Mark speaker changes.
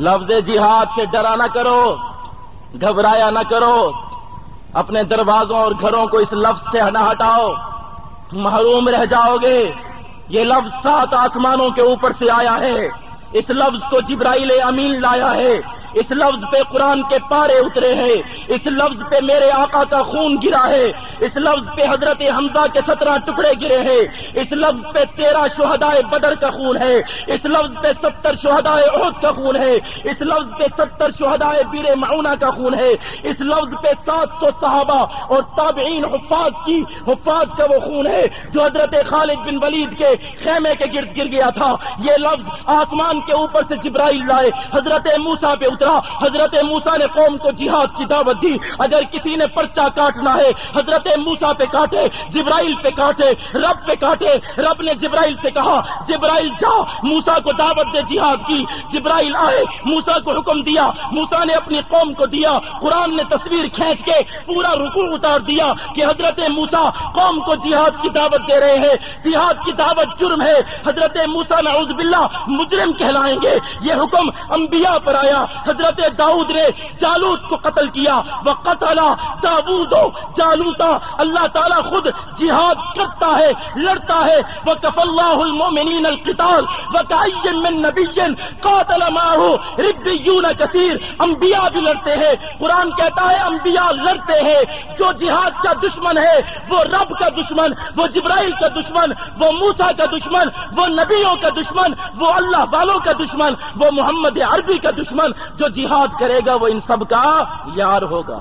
Speaker 1: لفظ جہاد سے ڈرا نہ کرو، گھبرایا نہ کرو۔ اپنے دروازوں اور گھروں کو اس لفظ سے نہ ہٹاؤ۔ محروم رہ جاؤ گے۔ یہ لفظ سات آسمانوں کے اوپر سے آیا ہے۔ اس لفظ کو جبرائیل امین لایا ہے۔ اس لفظ پہ قرآن کے پارے اترے ہیں۔ اس لفظ پہ میرے آقا کا خون گرا ہے۔ اس لفظ پہ حضرت حمزہ کے سترہ ٹکڑے گرے ہیں۔ اس لفظ پہ تیرہ شہدائے بدر کا خون ہے۔ اس لفظ پہ ستر شہدائے عہد کا خون ہے۔ اس لفظ پہ ستر شہدائے بیر معونہ کا خون ہے۔ اس لفظ پہ سات سو صحابہ اور تابعین حفاظ کی، حفاظ کا وہ خون ہے جو حضرت خالد بن ولید کے خیمے کے گرد گر گیا تھا۔ یہ لفظ آسمان کے اوپر سے جبرائیل لائے۔ حضرت موسا پہ اترا حضرت موسا نے قوم کو جہاد کی دعوت دی۔ اگر کسی نے پرچہ کاٹنا ہے، حضرت موسا پہ کاٹے، جبرائیل پہ کاٹے، رب پہ کاٹے۔ رب نے جبرائیل سے کہا، جبرائیل جا۔ موسا کو دعوت دے جہاد کی۔ جبرائیل آئے موسا کو حکم دیا۔ موسا نے اپنی قوم کو دیا۔ قرآن نے تصویر کھینچ کے پورا رکو اتار دیا کہ حضرت موسا قوم کو جہاد کی دعوت دے رہے ہیں۔ جہاد کی دعوت جرم ہے۔ حضرت موسا نعوذ باللہ مجرم کہلائیں گے۔ یہ حکم انبیاء پر آیا۔ حضرت داؤد نے جالوت کو قتل کیا وہ قتل داود جالوتا، اللہ تعالیٰ خود جہاد کرتا ہے، لڑتا ہے وہ کف اللہ المومنین القتال وہ من نبی قاتل ماہو ربیون کثیر، انبیاء بھی لڑتے ہیں۔ قرآن کہتا ہے انبیاء لڑتے ہیں۔ جو جہاد کا دشمن ہے، وہ رب کا دشمن، وہ جبرائیل کا دشمن، وہ موسا کا دشمن، وہ نبیوں کا دشمن، وہ اللہ والوں کا دشمن، وہ محمد عربی کا دشمن۔ جو جہاد کرے گا وہ ان سب کا یار ہوگا۔